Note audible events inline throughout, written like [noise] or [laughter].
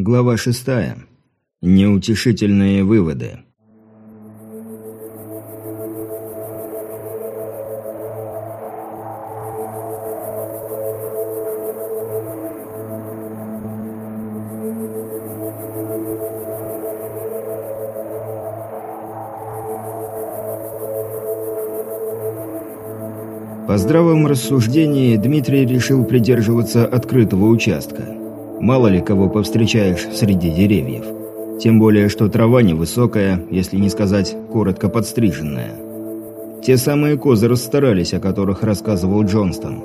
Глава шестая. Неутешительные выводы. По здравом рассуждении Дмитрий решил придерживаться открытого участка. Мало ли кого повстречаешь среди деревьев. Тем более, что трава невысокая, если не сказать коротко подстриженная. Те самые козы расстарались, о которых рассказывал Джонстон.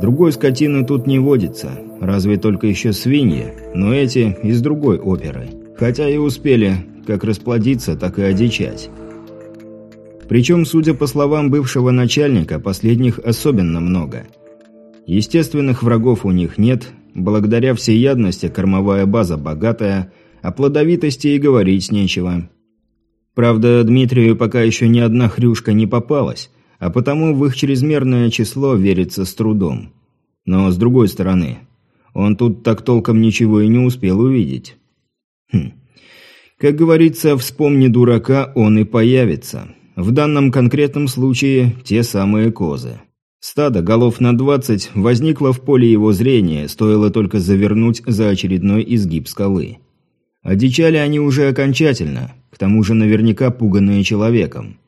Другой скотины тут не водится, разве только еще свиньи, но эти из другой оперы. Хотя и успели как расплодиться, так и одичать. Причем, судя по словам бывшего начальника, последних особенно много. Естественных врагов у них нет, благодаря всеядности кормовая база богатая, о плодовитости и говорить нечего. Правда, Дмитрию пока еще ни одна хрюшка не попалась, а потому в их чрезмерное число верится с трудом. Но с другой стороны, он тут так толком ничего и не успел увидеть. Хм. Как говорится, вспомни дурака, он и появится. В данном конкретном случае те самые козы. Стадо голов на 20 возникло в поле его зрения, стоило только завернуть за очередной изгиб скалы. Одичали они уже окончательно, к тому же наверняка пуганные человеком.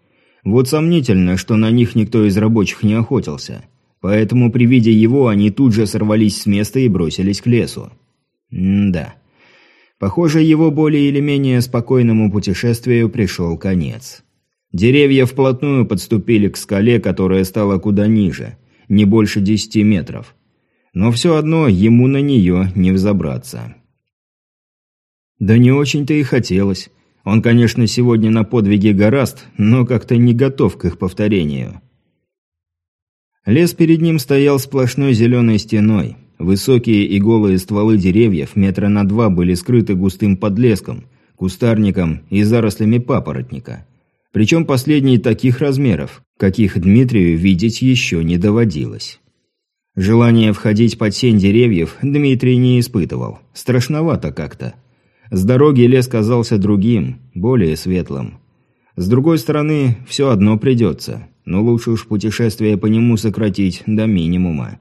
Вот сомнительно, что на них никто из рабочих не охотился. Поэтому при виде его они тут же сорвались с места и бросились к лесу. М-да. Похоже, его более или менее спокойному путешествию пришел конец. Деревья вплотную подступили к скале, которая стала куда ниже, не больше десяти метров. Но все одно ему на нее не взобраться. Да не очень-то и хотелось. Он, конечно, сегодня на подвиге гораст, но как-то не готов к их повторению. Лес перед ним стоял сплошной зеленой стеной. Высокие и голые стволы деревьев метра на два были скрыты густым подлеском, кустарником и зарослями папоротника – причем последние таких размеров, каких Дмитрию видеть еще не доводилось. Желание входить под сень деревьев Дмитрий не испытывал. Страшновато как-то. С дороги лес казался другим, более светлым. С другой стороны, все одно придется, но лучше уж путешествие по нему сократить до минимума.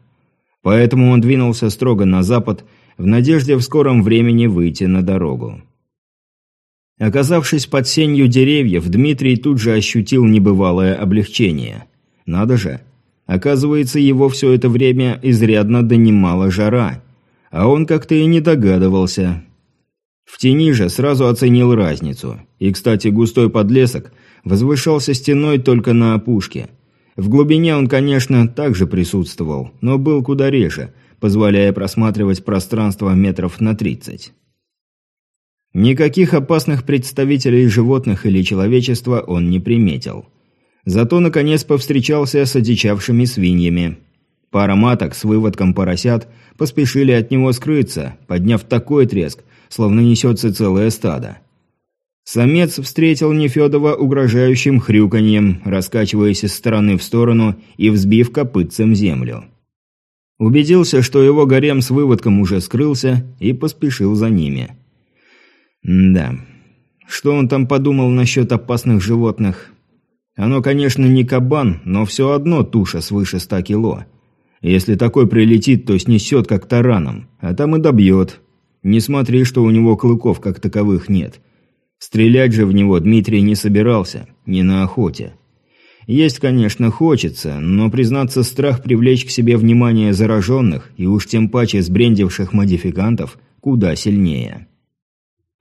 Поэтому он двинулся строго на запад, в надежде в скором времени выйти на дорогу. Оказавшись под сенью деревьев, Дмитрий тут же ощутил небывалое облегчение. Надо же. Оказывается, его все это время изрядно донимала жара. А он как-то и не догадывался. В тени же сразу оценил разницу. И, кстати, густой подлесок возвышался стеной только на опушке. В глубине он, конечно, также присутствовал, но был куда реже, позволяя просматривать пространство метров на тридцать. Никаких опасных представителей животных или человечества он не приметил. Зато, наконец, повстречался с одичавшими свиньями. Пара маток с выводком поросят поспешили от него скрыться, подняв такой треск, словно несется целое стадо. Самец встретил Нефедова угрожающим хрюканьем, раскачиваясь из стороны в сторону и взбив копытцем землю. Убедился, что его гарем с выводком уже скрылся, и поспешил за ними. Да, что он там подумал насчет опасных животных? Оно, конечно, не кабан, но все одно туша свыше ста кило. Если такой прилетит, то снесет как тараном, а там и добьет. Не смотри, что у него клыков как таковых нет. Стрелять же в него Дмитрий не собирался, не на охоте. Есть, конечно, хочется, но, признаться, страх привлечь к себе внимание зараженных, и уж тем паче сбрендивших модификантов, куда сильнее.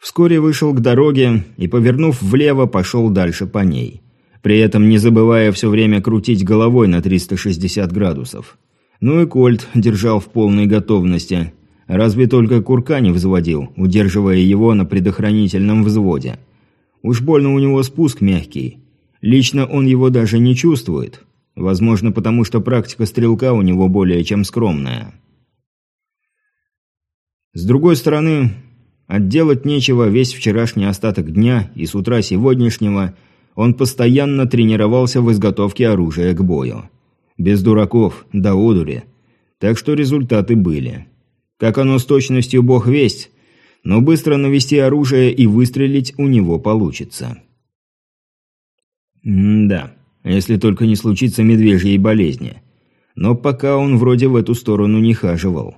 Вскоре вышел к дороге и, повернув влево, пошел дальше по ней. При этом не забывая все время крутить головой на 360 градусов. Ну и Кольт держал в полной готовности. Разве только курка не взводил, удерживая его на предохранительном взводе. Уж больно у него спуск мягкий. Лично он его даже не чувствует. Возможно, потому что практика стрелка у него более чем скромная. С другой стороны, Отделать нечего весь вчерашний остаток дня и с утра сегодняшнего он постоянно тренировался в изготовке оружия к бою. Без дураков, до одури. Так что результаты были. Как оно с точностью бог весть, но быстро навести оружие и выстрелить у него получится. М да, если только не случится медвежьей болезни. Но пока он вроде в эту сторону не хаживал.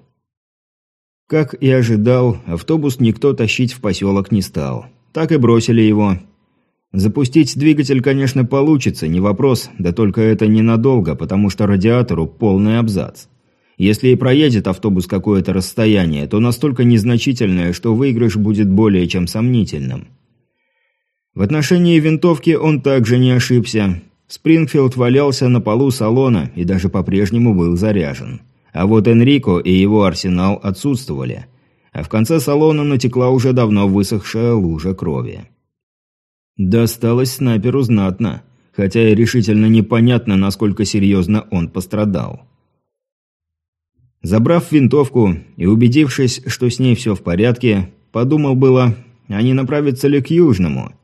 Как и ожидал, автобус никто тащить в поселок не стал. Так и бросили его. Запустить двигатель, конечно, получится, не вопрос, да только это ненадолго, потому что радиатору полный абзац. Если и проедет автобус какое-то расстояние, то настолько незначительное, что выигрыш будет более чем сомнительным. В отношении винтовки он также не ошибся. Спрингфилд валялся на полу салона и даже по-прежнему был заряжен. А вот Энрико и его арсенал отсутствовали. А в конце салона натекла уже давно высохшая лужа крови. Досталось снайперу знатно, хотя и решительно непонятно, насколько серьезно он пострадал. Забрав винтовку и убедившись, что с ней все в порядке, подумал было, а не направиться ли к Южному –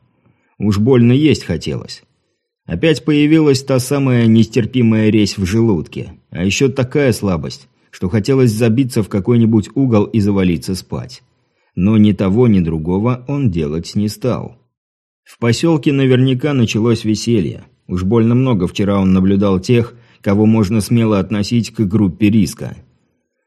Уж больно есть хотелось. Опять появилась та самая нестерпимая резь в желудке. А еще такая слабость, что хотелось забиться в какой-нибудь угол и завалиться спать. Но ни того, ни другого он делать не стал. В поселке наверняка началось веселье. Уж больно много вчера он наблюдал тех, кого можно смело относить к группе риска.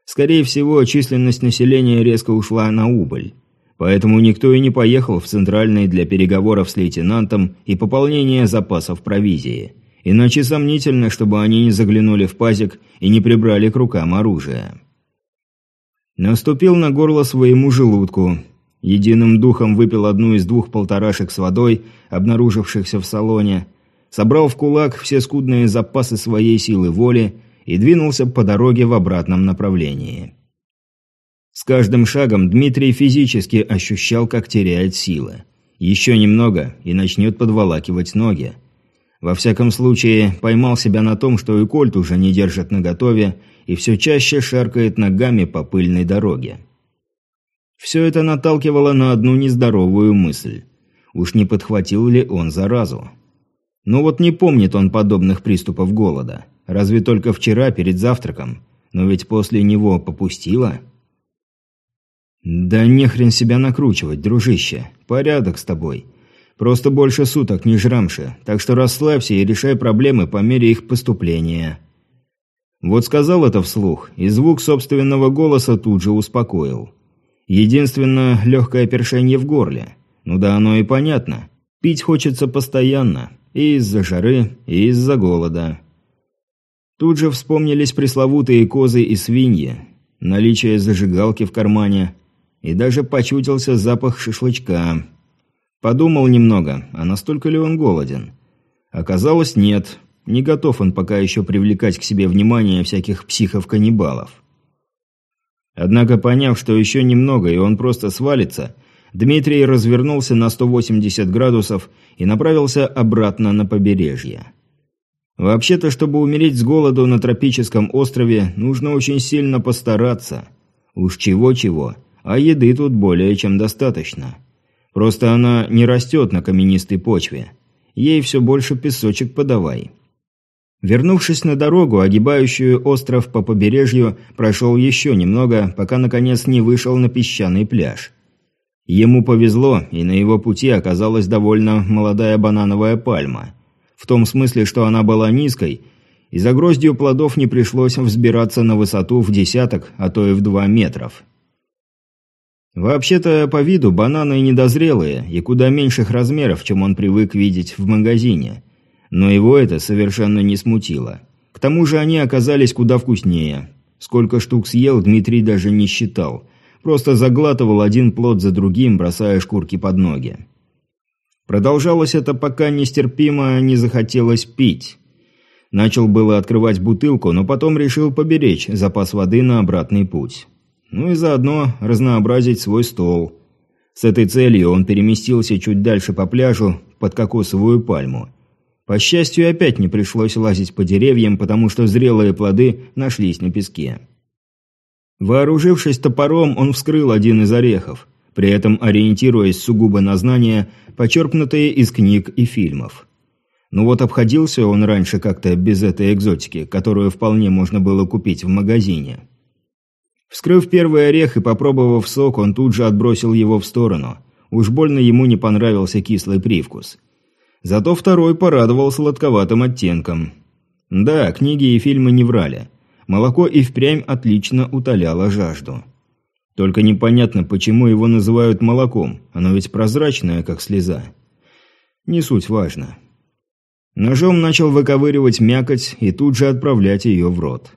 Скорее всего, численность населения резко ушла на убыль. Поэтому никто и не поехал в Центральный для переговоров с лейтенантом и пополнения запасов провизии. Иначе сомнительно, чтобы они не заглянули в пазик и не прибрали к рукам оружие. Наступил на горло своему желудку. Единым духом выпил одну из двух полторашек с водой, обнаружившихся в салоне, собрал в кулак все скудные запасы своей силы воли и двинулся по дороге в обратном направлении. С каждым шагом Дмитрий физически ощущал, как теряет силы. Еще немного и начнет подволакивать ноги. Во всяком случае, поймал себя на том, что и кольт уже не держит наготове и все чаще шаркает ногами по пыльной дороге. Все это наталкивало на одну нездоровую мысль. Уж не подхватил ли он заразу? Ну вот не помнит он подобных приступов голода. Разве только вчера перед завтраком. Но ведь после него попустило... «Да нехрен себя накручивать, дружище. Порядок с тобой. Просто больше суток не жрамши, так что расслабься и решай проблемы по мере их поступления». Вот сказал это вслух, и звук собственного голоса тут же успокоил. Единственное, легкое першение в горле. Ну да оно и понятно. Пить хочется постоянно. И из-за жары, и из-за голода. Тут же вспомнились пресловутые козы и свиньи. Наличие зажигалки в кармане – и даже почутился запах шашлычка. Подумал немного, а настолько ли он голоден? Оказалось, нет. Не готов он пока еще привлекать к себе внимание всяких психов-каннибалов. Однако, поняв, что еще немного и он просто свалится, Дмитрий развернулся на 180 градусов и направился обратно на побережье. Вообще-то, чтобы умереть с голоду на тропическом острове, нужно очень сильно постараться. Уж чего-чего, а еды тут более чем достаточно. Просто она не растет на каменистой почве. Ей все больше песочек подавай. Вернувшись на дорогу, огибающую остров по побережью, прошел еще немного, пока наконец не вышел на песчаный пляж. Ему повезло, и на его пути оказалась довольно молодая банановая пальма. В том смысле, что она была низкой, и за гроздью плодов не пришлось взбираться на высоту в десяток, а то и в два метров. Вообще-то, по виду бананы недозрелые и куда меньших размеров, чем он привык видеть в магазине. Но его это совершенно не смутило. К тому же они оказались куда вкуснее. Сколько штук съел, Дмитрий даже не считал. Просто заглатывал один плод за другим, бросая шкурки под ноги. Продолжалось это, пока нестерпимо не захотелось пить. Начал было открывать бутылку, но потом решил поберечь запас воды на обратный путь. Ну и заодно разнообразить свой стол. С этой целью он переместился чуть дальше по пляжу, под кокосовую пальму. По счастью, опять не пришлось лазить по деревьям, потому что зрелые плоды нашлись на песке. Вооружившись топором, он вскрыл один из орехов, при этом ориентируясь сугубо на знания, почерпнутые из книг и фильмов. Ну вот обходился он раньше как-то без этой экзотики, которую вполне можно было купить в магазине. Вскрыв первый орех и попробовав сок, он тут же отбросил его в сторону. Уж больно ему не понравился кислый привкус. Зато второй порадовал сладковатым оттенком. Да, книги и фильмы не врали. Молоко и впрямь отлично утоляло жажду. Только непонятно, почему его называют молоком, оно ведь прозрачное, как слеза. Не суть важно. Ножом начал выковыривать мякоть и тут же отправлять ее в рот.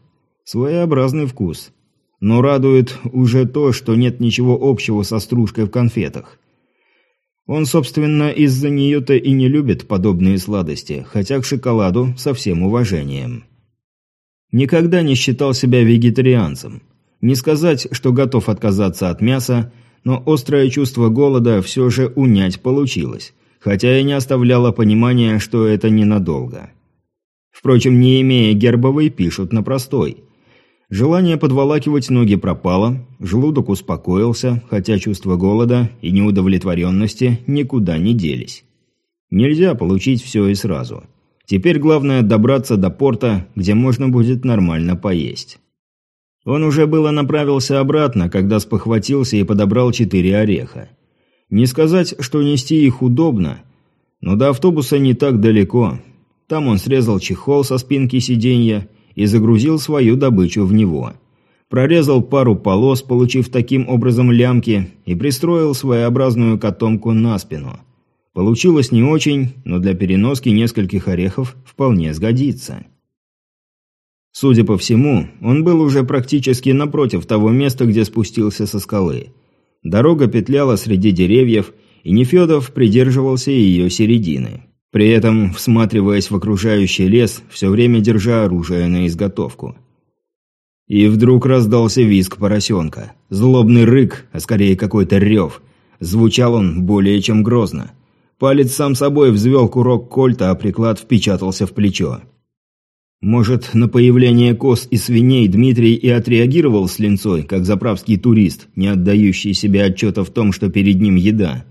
Своеобразный вкус. Но радует уже то, что нет ничего общего со стружкой в конфетах. Он, собственно, из-за нее-то и не любит подобные сладости, хотя к шоколаду со всем уважением. Никогда не считал себя вегетарианцем. Не сказать, что готов отказаться от мяса, но острое чувство голода все же унять получилось, хотя и не оставляло понимания, что это ненадолго. Впрочем, не имея гербовой, пишут на простой – Желание подволакивать ноги пропало, желудок успокоился, хотя чувство голода и неудовлетворенности никуда не делись. Нельзя получить все и сразу. Теперь главное добраться до порта, где можно будет нормально поесть. Он уже было направился обратно, когда спохватился и подобрал четыре ореха. Не сказать, что нести их удобно, но до автобуса не так далеко. Там он срезал чехол со спинки сиденья и загрузил свою добычу в него. Прорезал пару полос, получив таким образом лямки, и пристроил своеобразную котомку на спину. Получилось не очень, но для переноски нескольких орехов вполне сгодится. Судя по всему, он был уже практически напротив того места, где спустился со скалы. Дорога петляла среди деревьев, и Нефедов придерживался ее середины. При этом, всматриваясь в окружающий лес, все время держа оружие на изготовку. И вдруг раздался визг поросенка. Злобный рык, а скорее какой-то рев. Звучал он более чем грозно. Палец сам собой взвел курок кольта, а приклад впечатался в плечо. Может, на появление коз и свиней Дмитрий и отреагировал с линцой, как заправский турист, не отдающий себе отчета в том, что перед ним еда.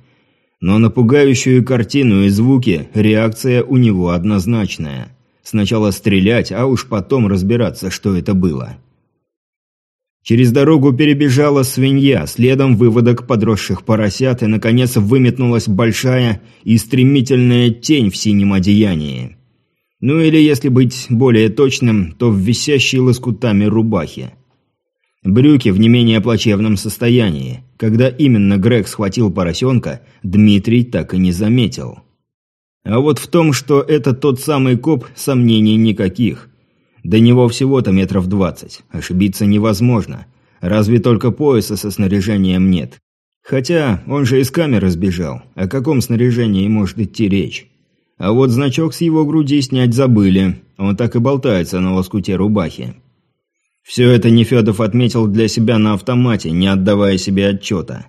Но на пугающую картину и звуки реакция у него однозначная. Сначала стрелять, а уж потом разбираться, что это было. Через дорогу перебежала свинья, следом выводок подросших поросят, и, наконец, выметнулась большая и стремительная тень в синем одеянии. Ну или, если быть более точным, то в висящей лоскутами рубахе. Брюки в не менее плачевном состоянии. Когда именно Грег схватил поросенка, Дмитрий так и не заметил. А вот в том, что это тот самый коп, сомнений никаких. До него всего-то метров двадцать. Ошибиться невозможно. Разве только пояса со снаряжением нет. Хотя он же из камеры сбежал. О каком снаряжении может идти речь? А вот значок с его груди снять забыли. Он так и болтается на лоскуте рубахи. Все это Нефедов отметил для себя на автомате, не отдавая себе отчета.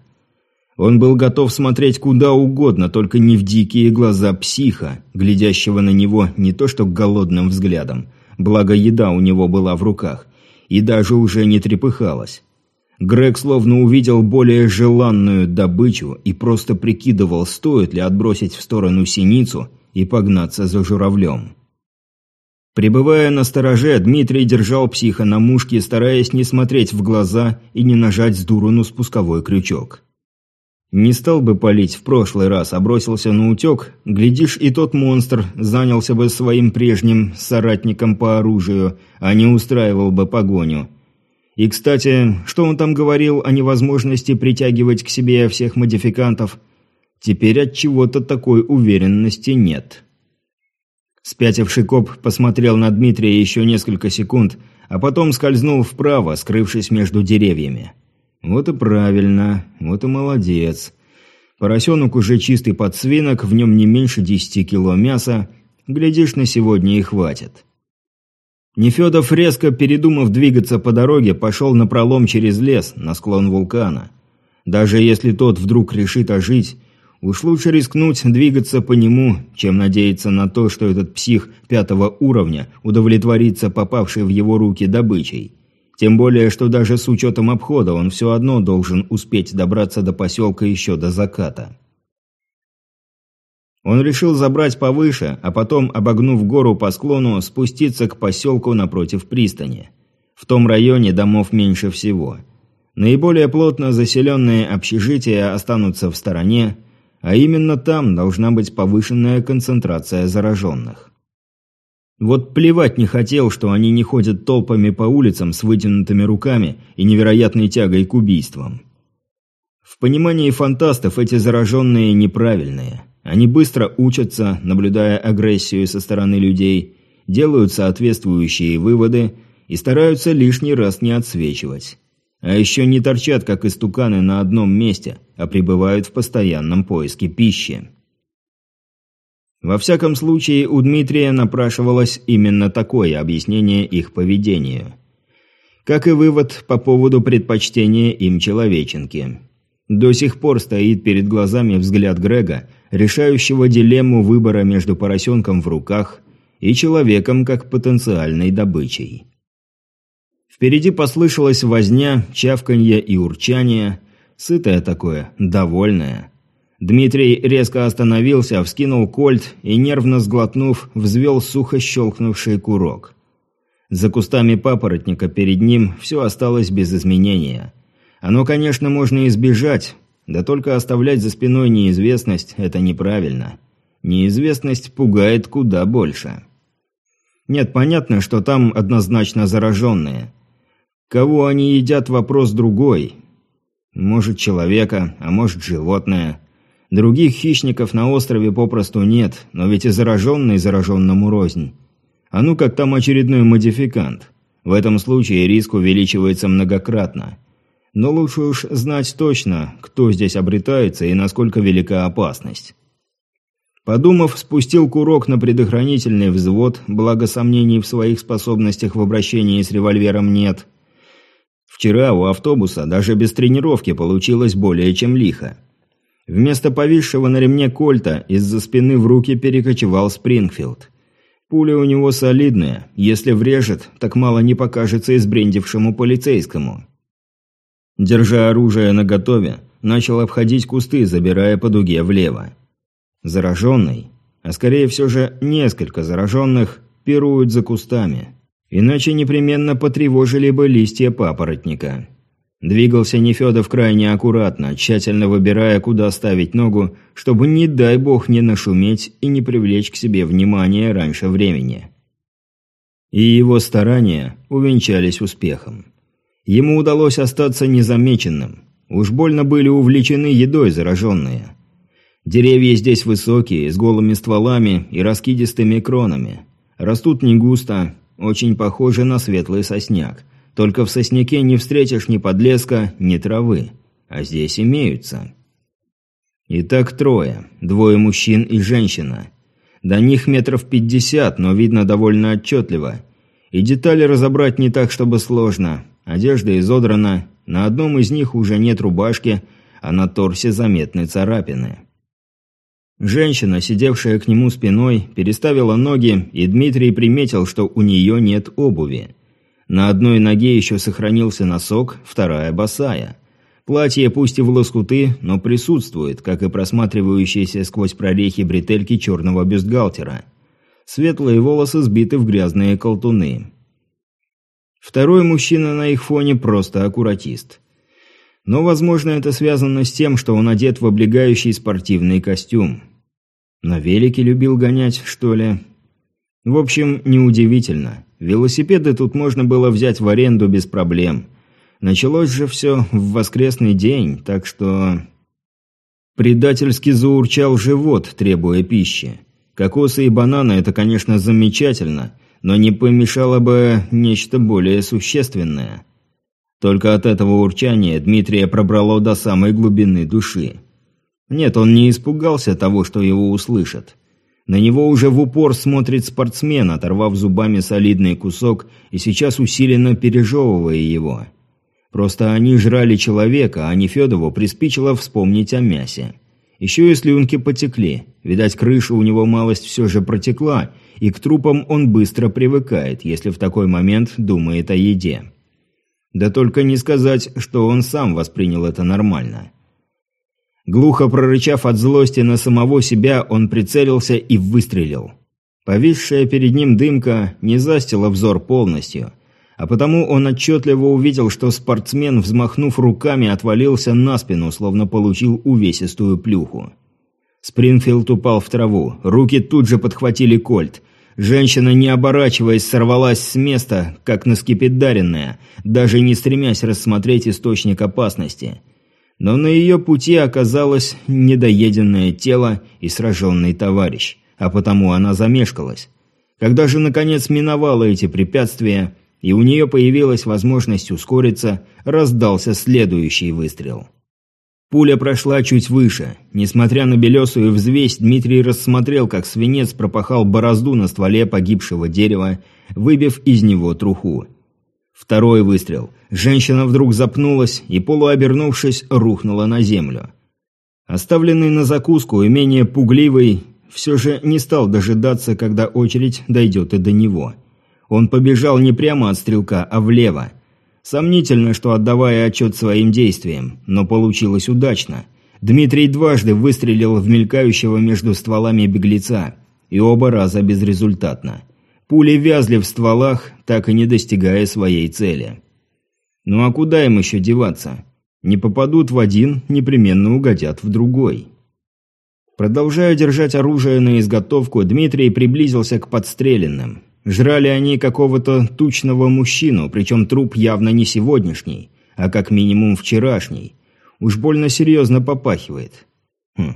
Он был готов смотреть куда угодно, только не в дикие глаза психа, глядящего на него не то что голодным взглядом, благо еда у него была в руках, и даже уже не трепыхалась. Грег словно увидел более желанную добычу и просто прикидывал, стоит ли отбросить в сторону синицу и погнаться за журавлем. Прибывая на стороже, Дмитрий держал психа на мушке, стараясь не смотреть в глаза и не нажать с дуру на спусковой крючок. Не стал бы палить в прошлый раз, а бросился на утек, глядишь, и тот монстр занялся бы своим прежним соратником по оружию, а не устраивал бы погоню. И, кстати, что он там говорил о невозможности притягивать к себе всех модификантов? Теперь от чего-то такой уверенности нет. Спятивший коп посмотрел на Дмитрия еще несколько секунд, а потом скользнул вправо, скрывшись между деревьями. Вот и правильно, вот и молодец. Поросенок уже чистый подсвинок, в нем не меньше десяти кило мяса. Глядишь, на сегодня и хватит. Нефедов, резко передумав двигаться по дороге, пошел на пролом через лес, на склон вулкана. Даже если тот вдруг решит ожить, Уж лучше рискнуть двигаться по нему, чем надеяться на то, что этот псих пятого уровня удовлетворится попавшей в его руки добычей. Тем более, что даже с учетом обхода он все одно должен успеть добраться до поселка еще до заката. Он решил забрать повыше, а потом, обогнув гору по склону, спуститься к поселку напротив пристани. В том районе домов меньше всего – Наиболее плотно заселенные общежития останутся в стороне, а именно там должна быть повышенная концентрация зараженных. Вот плевать не хотел, что они не ходят толпами по улицам с вытянутыми руками и невероятной тягой к убийствам. В понимании фантастов эти зараженные неправильные. Они быстро учатся, наблюдая агрессию со стороны людей, делают соответствующие выводы и стараются лишний раз не отсвечивать. А еще не торчат, как истуканы, на одном месте, а пребывают в постоянном поиске пищи. Во всяком случае, у Дмитрия напрашивалось именно такое объяснение их поведению. Как и вывод по поводу предпочтения им человеченки. До сих пор стоит перед глазами взгляд Грега, решающего дилемму выбора между поросенком в руках и человеком как потенциальной добычей. Впереди послышалась возня, чавканье и урчание, сытое такое, довольное. Дмитрий резко остановился, вскинул кольт и, нервно сглотнув, взвел сухо щелкнувший курок. За кустами папоротника перед ним все осталось без изменения. Оно, конечно, можно избежать, да только оставлять за спиной неизвестность – это неправильно. Неизвестность пугает куда больше. Нет, понятно, что там однозначно зараженные – Кого они едят – вопрос другой. Может, человека, а может, животное. Других хищников на острове попросту нет, но ведь и зараженный зараженному рознь. А ну как там очередной модификант. В этом случае риск увеличивается многократно. Но лучше уж знать точно, кто здесь обретается и насколько велика опасность. Подумав, спустил курок на предохранительный взвод, благо сомнений в своих способностях в обращении с револьвером нет – Вчера у автобуса даже без тренировки получилось более чем лихо. Вместо повисшего на ремне кольта из-за спины в руки перекочевал Спрингфилд. Пуля у него солидная, если врежет, так мало не покажется избрендившему полицейскому. Держа оружие наготове, начал обходить кусты, забирая по дуге влево. Зараженный, а скорее все же несколько зараженных, пируют за кустами. Иначе непременно потревожили бы листья папоротника. Двигался Нефедов крайне аккуратно, тщательно выбирая, куда ставить ногу, чтобы, не дай бог, не нашуметь и не привлечь к себе внимание раньше времени. И его старания увенчались успехом. Ему удалось остаться незамеченным. Уж больно были увлечены едой зараженные. Деревья здесь высокие, с голыми стволами и раскидистыми кронами. Растут не густо, очень похожи на светлый сосняк. Только в сосняке не встретишь ни подлеска, ни травы. А здесь имеются. Итак, трое. Двое мужчин и женщина. До них метров пятьдесят, но видно довольно отчетливо. И детали разобрать не так, чтобы сложно. Одежда изодрана, на одном из них уже нет рубашки, а на торсе заметны царапины. Женщина, сидевшая к нему спиной, переставила ноги, и Дмитрий приметил, что у нее нет обуви. На одной ноге еще сохранился носок, вторая босая. Платье пусть и в лоскуты, но присутствует, как и просматривающиеся сквозь прорехи бретельки черного бюстгальтера. Светлые волосы сбиты в грязные колтуны. Второй мужчина на их фоне просто аккуратист. Но, возможно, это связано с тем, что он одет в облегающий спортивный костюм. На велике любил гонять, что ли? В общем, неудивительно. Велосипеды тут можно было взять в аренду без проблем. Началось же все в воскресный день, так что... Предательски заурчал живот, требуя пищи. Кокосы и бананы – это, конечно, замечательно, но не помешало бы нечто более существенное. Только от этого урчания Дмитрия пробрало до самой глубины души. Нет, он не испугался того, что его услышат. На него уже в упор смотрит спортсмен, оторвав зубами солидный кусок и сейчас усиленно пережевывая его. Просто они жрали человека, а Нефедову приспичило вспомнить о мясе. Еще и слюнки потекли. Видать, крыша у него малость все же протекла, и к трупам он быстро привыкает, если в такой момент думает о еде. Да только не сказать, что он сам воспринял это нормально. Глухо прорычав от злости на самого себя, он прицелился и выстрелил. Повисшая перед ним дымка не застила взор полностью, А потому он отчетливо увидел, что спортсмен, взмахнув руками, отвалился на спину, словно получил увесистую плюху. Спрингфилд упал в траву, руки тут же подхватили кольт. Женщина, не оборачиваясь, сорвалась с места, как наскепидаренная, даже не стремясь рассмотреть источник опасности. Но на ее пути оказалось недоеденное тело и сраженный товарищ, а потому она замешкалась. Когда же наконец миновала эти препятствия, и у нее появилась возможность ускориться, раздался следующий выстрел. Пуля прошла чуть выше. Несмотря на белесую взвесь, Дмитрий рассмотрел, как свинец пропахал борозду на стволе погибшего дерева, выбив из него труху. Второй выстрел. Женщина вдруг запнулась и, полуобернувшись, рухнула на землю. Оставленный на закуску и менее пугливый, все же не стал дожидаться, когда очередь дойдет и до него. Он побежал не прямо от стрелка, а влево. Сомнительно, что отдавая отчет своим действиям, но получилось удачно. Дмитрий дважды выстрелил в мелькающего между стволами беглеца, и оба раза безрезультатно. Пули вязли в стволах, так и не достигая своей цели. Ну а куда им еще деваться? Не попадут в один, непременно угодят в другой. Продолжая держать оружие на изготовку, Дмитрий приблизился к подстреленным. Жрали они какого-то тучного мужчину, причем труп явно не сегодняшний, а как минимум вчерашний. Уж больно серьезно попахивает. Хм.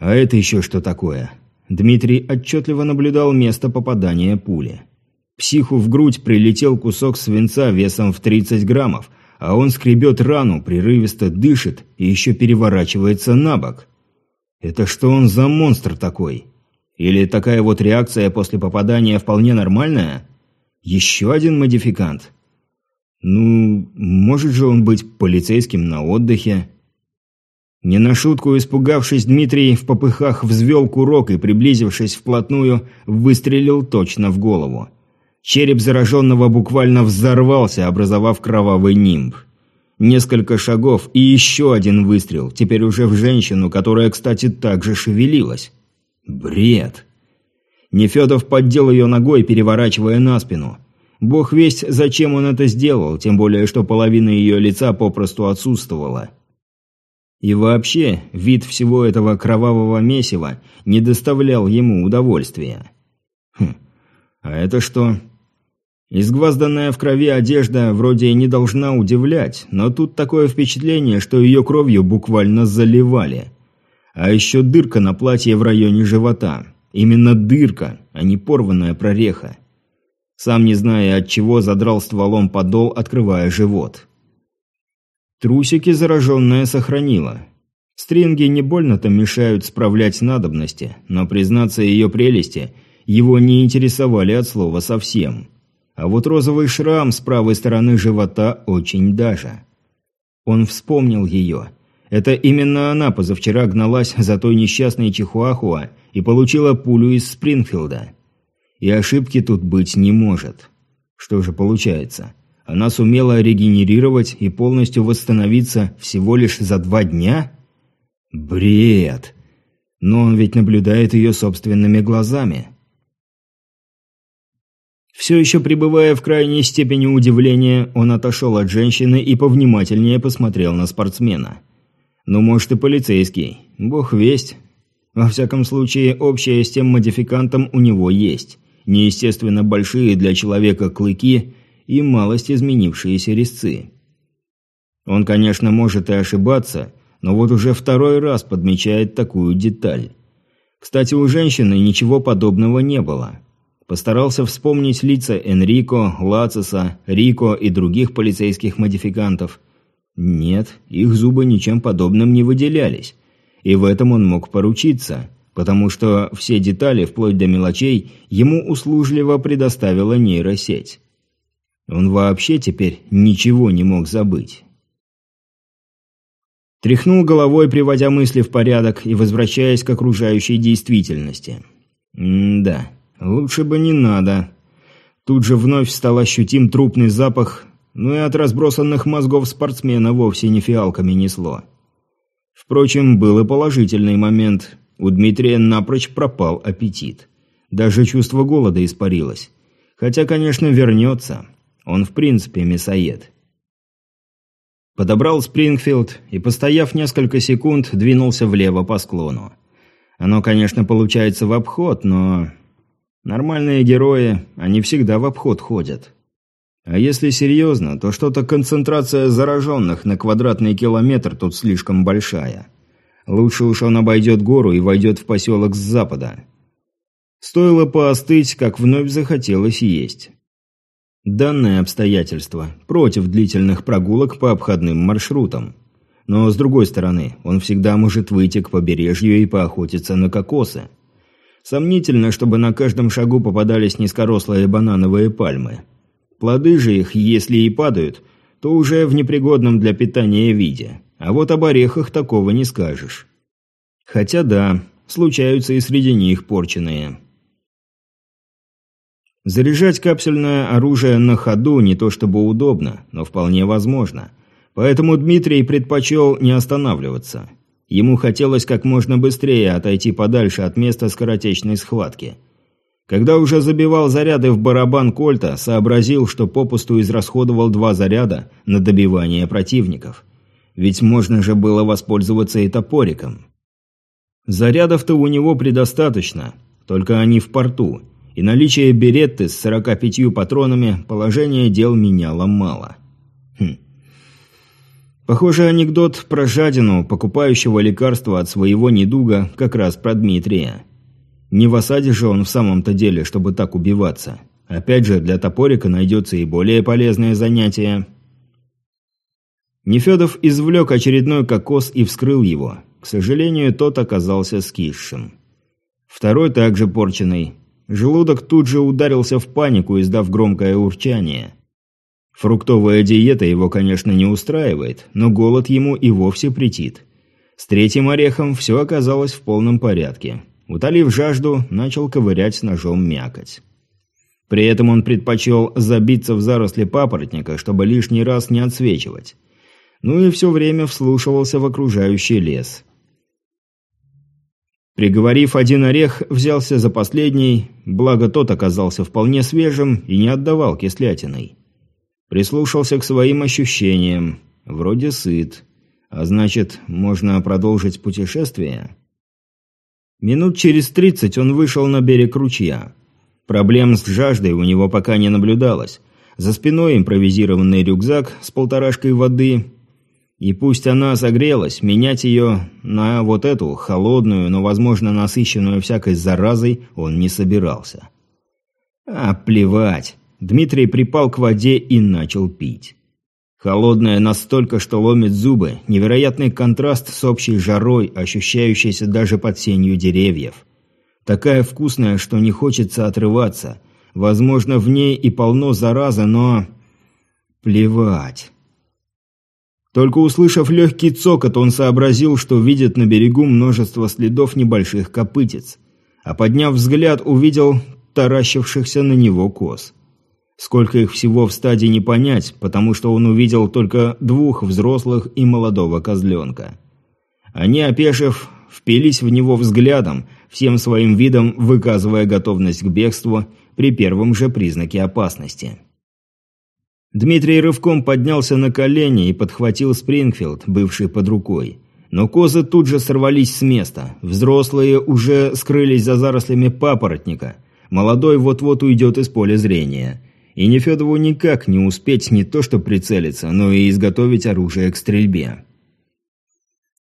А это еще что такое? Дмитрий отчетливо наблюдал место попадания пули. Психу в грудь прилетел кусок свинца весом в 30 граммов, а он скребет рану, прерывисто дышит и еще переворачивается на бок. Это что он за монстр такой? Или такая вот реакция после попадания вполне нормальная? Еще один модификант? Ну, может же он быть полицейским на отдыхе? Не на шутку испугавшись, Дмитрий в попыхах взвел курок и, приблизившись вплотную, выстрелил точно в голову. Череп зараженного буквально взорвался, образовав кровавый нимб. Несколько шагов и еще один выстрел, теперь уже в женщину, которая, кстати, также шевелилась. Бред. Нефедов поддел ее ногой, переворачивая на спину. Бог весть, зачем он это сделал, тем более, что половина ее лица попросту отсутствовала. И вообще, вид всего этого кровавого месива не доставлял ему удовольствия. Хм, а это что? Изгвазданная в крови одежда вроде не должна удивлять, но тут такое впечатление, что ее кровью буквально заливали – а еще дырка на платье в районе живота. Именно дырка, а не порванная прореха. Сам не зная от чего, задрал стволом подол, открывая живот. Трусики зараженная сохранила. Стринги не больно-то мешают справлять надобности, но, признаться ее прелести, его не интересовали от слова совсем. А вот розовый шрам с правой стороны живота очень даже. Он вспомнил ее – это именно она позавчера гналась за той несчастной Чихуахуа и получила пулю из Спрингфилда. И ошибки тут быть не может. Что же получается? Она сумела регенерировать и полностью восстановиться всего лишь за два дня? Бред! Но он ведь наблюдает ее собственными глазами. Все еще пребывая в крайней степени удивления, он отошел от женщины и повнимательнее посмотрел на спортсмена. Ну, может, и полицейский. Бог весть. Во всяком случае, общее с тем модификантом у него есть. Неестественно большие для человека клыки и малость изменившиеся резцы. Он, конечно, может и ошибаться, но вот уже второй раз подмечает такую деталь. Кстати, у женщины ничего подобного не было. Постарался вспомнить лица Энрико, Лациса, Рико и других полицейских модификантов – нет, их зубы ничем подобным не выделялись. И в этом он мог поручиться, потому что все детали, вплоть до мелочей, ему услужливо предоставила нейросеть. Он вообще теперь ничего не мог забыть. Тряхнул головой, приводя мысли в порядок и возвращаясь к окружающей действительности. М-да, лучше бы не надо. Тут же вновь стал ощутим трупный запах ну и от разбросанных мозгов спортсмена вовсе не фиалками несло. Впрочем, был и положительный момент. У Дмитрия напрочь пропал аппетит. Даже чувство голода испарилось. Хотя, конечно, вернется. Он в принципе мясоед. Подобрал Спрингфилд и, постояв несколько секунд, двинулся влево по склону. Оно, конечно, получается в обход, но... Нормальные герои, они всегда в обход ходят. А если серьезно, то что-то концентрация зараженных на квадратный километр тут слишком большая. Лучше уж он обойдет гору и войдет в поселок с запада. Стоило поостыть, как вновь захотелось есть. Данное обстоятельство против длительных прогулок по обходным маршрутам. Но, с другой стороны, он всегда может выйти к побережью и поохотиться на кокосы. Сомнительно, чтобы на каждом шагу попадались низкорослые банановые пальмы. Плоды же их, если и падают, то уже в непригодном для питания виде. А вот об орехах такого не скажешь. Хотя да, случаются и среди них порченые. Заряжать капсульное оружие на ходу не то чтобы удобно, но вполне возможно. Поэтому Дмитрий предпочел не останавливаться. Ему хотелось как можно быстрее отойти подальше от места скоротечной схватки. Когда уже забивал заряды в барабан Кольта, сообразил, что попусту израсходовал два заряда на добивание противников. Ведь можно же было воспользоваться и топориком. Зарядов-то у него предостаточно, только они в порту – и наличие беретты с 45 патронами положение дел меняло мало. Хм. Похоже, анекдот про жадину, покупающего лекарства от своего недуга, как раз про Дмитрия. Не в осаде же он в самом-то деле, чтобы так убиваться. Опять же, для топорика найдется и более полезное занятие. Нефедов извлек очередной кокос и вскрыл его. К сожалению, тот оказался скисшим. Второй также порченный, Желудок тут же ударился в панику, издав громкое урчание. Фруктовая диета его, конечно, не устраивает, но голод ему и вовсе претит. С третьим орехом все оказалось в полном порядке. Утолив жажду, начал ковырять ножом мякоть. При этом он предпочел забиться в заросли папоротника, чтобы лишний раз не отсвечивать. Ну и все время вслушивался в окружающий лес. Приговорив один орех, взялся за последний, благо тот оказался вполне свежим и не отдавал кислятиной. Прислушался к своим ощущениям. Вроде сыт. А значит, можно продолжить путешествие? Минут через тридцать он вышел на берег ручья. Проблем с жаждой у него пока не наблюдалось. За спиной импровизированный рюкзак с полторашкой воды, и пусть она согрелась, менять ее на вот эту, холодную, но, возможно, насыщенную всякой заразой, он не собирался. А плевать. Дмитрий припал к воде и начал пить. Холодная настолько, что ломит зубы, невероятный контраст с общей жарой, ощущающейся даже под сенью деревьев. Такая вкусная, что не хочется отрываться. Возможно, в ней и полно заразы, но... Плевать. Только услышав легкий цокот, он сообразил, что видит на берегу множество следов небольших копытец. А подняв взгляд, увидел таращившихся на него коз. Сколько их всего в стаде не понять, потому что он увидел только двух взрослых и молодого козленка. Они, опешив, впились в него взглядом, всем своим видом выказывая готовность к бегству при первом же признаке опасности. Дмитрий рывком поднялся на колени и подхватил Спрингфилд, бывший под рукой. Но козы тут же сорвались с места. Взрослые уже скрылись за зарослями папоротника. Молодой вот-вот уйдет из поля зрения. И Нефедову никак не успеть не то что прицелиться, но и изготовить оружие к стрельбе.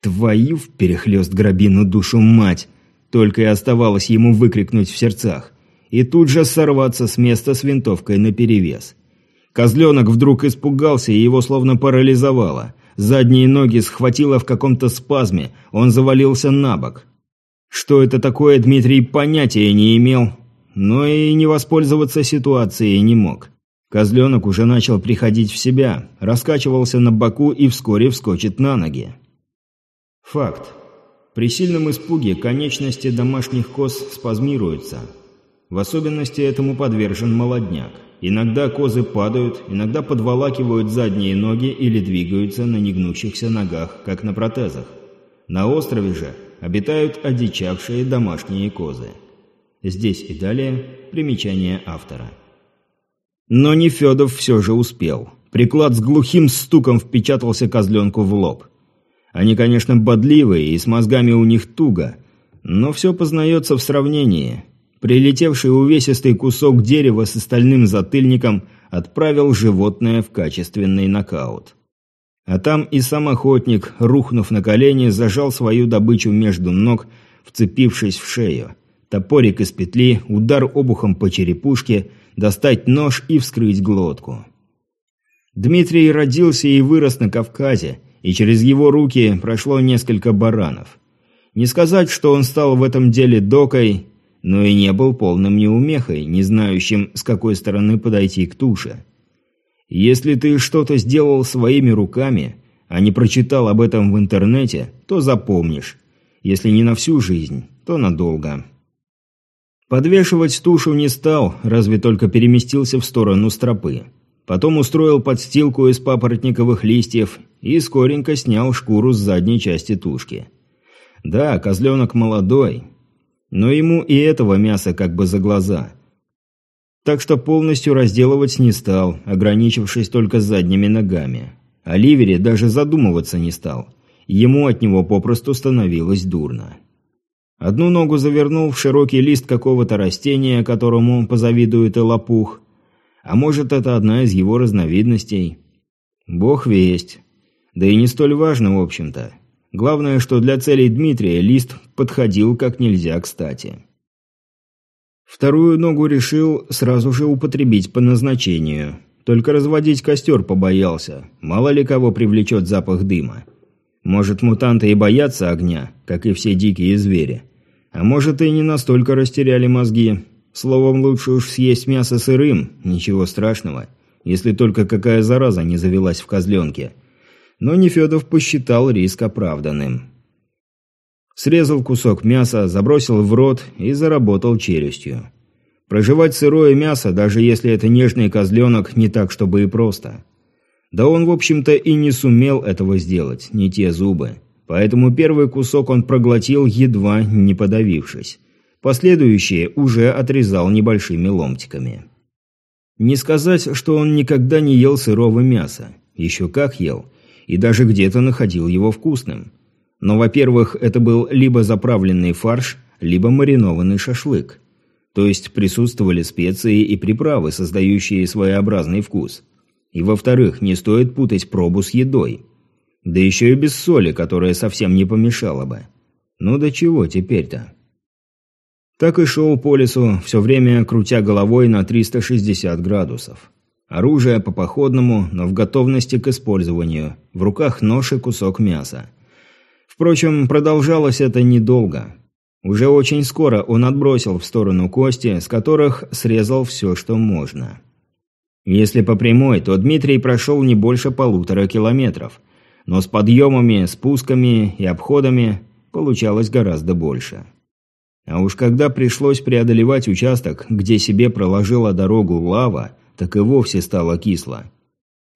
«Твою в перехлёст грабину душу мать!» Только и оставалось ему выкрикнуть в сердцах. И тут же сорваться с места с винтовкой наперевес. Козленок вдруг испугался и его словно парализовало. Задние ноги схватило в каком-то спазме, он завалился на бок. Что это такое, Дмитрий понятия не имел, но и не воспользоваться ситуацией не мог. Козленок уже начал приходить в себя, раскачивался на боку и вскоре вскочит на ноги. Факт. При сильном испуге конечности домашних коз спазмируются. В особенности этому подвержен молодняк. Иногда козы падают, иногда подволакивают задние ноги или двигаются на негнущихся ногах, как на протезах. На острове же обитают одичавшие домашние козы. Здесь и далее примечание автора. Но Нефедов все же успел. Приклад с глухим стуком впечатался козленку в лоб. Они, конечно, бодливые, и с мозгами у них туго, но все познается в сравнении. Прилетевший увесистый кусок дерева с остальным затыльником отправил животное в качественный нокаут. А там и сам охотник, рухнув на колени, зажал свою добычу между ног, вцепившись в шею. Топорик из петли, удар обухом по черепушке, достать нож и вскрыть глотку. Дмитрий родился и вырос на Кавказе, и через его руки прошло несколько баранов. Не сказать, что он стал в этом деле докой, но и не был полным неумехой, не знающим, с какой стороны подойти к туше. Если ты что-то сделал своими руками, а не прочитал об этом в интернете, то запомнишь. Если не на всю жизнь, то надолго. Подвешивать тушу не стал, разве только переместился в сторону стропы. Потом устроил подстилку из папоротниковых листьев и скоренько снял шкуру с задней части тушки. Да, козленок молодой, но ему и этого мяса как бы за глаза. Так что полностью разделывать не стал, ограничившись только задними ногами. О ливере даже задумываться не стал. Ему от него попросту становилось дурно. Одну ногу завернул в широкий лист какого-то растения, которому позавидует и лопух. А может, это одна из его разновидностей. Бог весть. Да и не столь важно, в общем-то. Главное, что для целей Дмитрия лист подходил как нельзя кстати. Вторую ногу решил сразу же употребить по назначению. Только разводить костер побоялся. Мало ли кого привлечет запах дыма. Может, мутанты и боятся огня, как и все дикие звери. А может, и не настолько растеряли мозги. Словом, лучше уж съесть мясо сырым, ничего страшного. Если только какая зараза не завелась в козленке но Нефедов посчитал риск оправданным. Срезал кусок мяса, забросил в рот и заработал челюстью. Проживать сырое мясо, даже если это нежный козленок, не так, чтобы и просто. Да он, в общем-то, и не сумел этого сделать, не те зубы. Поэтому первый кусок он проглотил, едва не подавившись. Последующие уже отрезал небольшими ломтиками. Не сказать, что он никогда не ел сырого мяса. Еще как ел и даже где-то находил его вкусным. Но, во-первых, это был либо заправленный фарш, либо маринованный шашлык. То есть присутствовали специи и приправы, создающие своеобразный вкус. И, во-вторых, не стоит путать пробу с едой. Да еще и без соли, которая совсем не помешала бы. Ну до чего теперь-то? Так и шел по лесу, все время крутя головой на 360 градусов. Оружие по походному, но в готовности к использованию. В руках нож и кусок мяса. Впрочем, продолжалось это недолго. Уже очень скоро он отбросил в сторону кости, с которых срезал все, что можно. Если по прямой, то Дмитрий прошел не больше полутора километров. Но с подъемами, спусками и обходами получалось гораздо больше. А уж когда пришлось преодолевать участок, где себе проложила дорогу лава, так и вовсе стало кисло.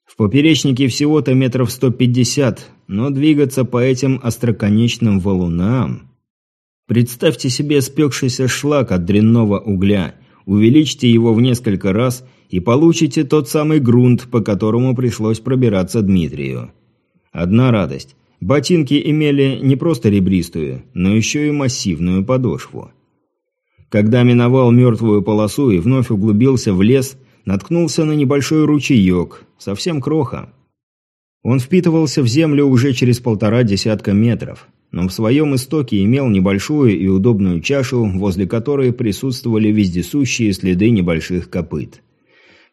В поперечнике всего-то метров 150, но двигаться по этим остроконечным валунам... Представьте себе спекшийся шлак от дрянного угля, увеличьте его в несколько раз и получите тот самый грунт, по которому пришлось пробираться Дмитрию. Одна радость. Ботинки имели не просто ребристую, но еще и массивную подошву. Когда миновал мертвую полосу и вновь углубился в лес, наткнулся на небольшой ручеек, совсем кроха. Он впитывался в землю уже через полтора десятка метров, но в своем истоке имел небольшую и удобную чашу, возле которой присутствовали вездесущие следы небольших копыт.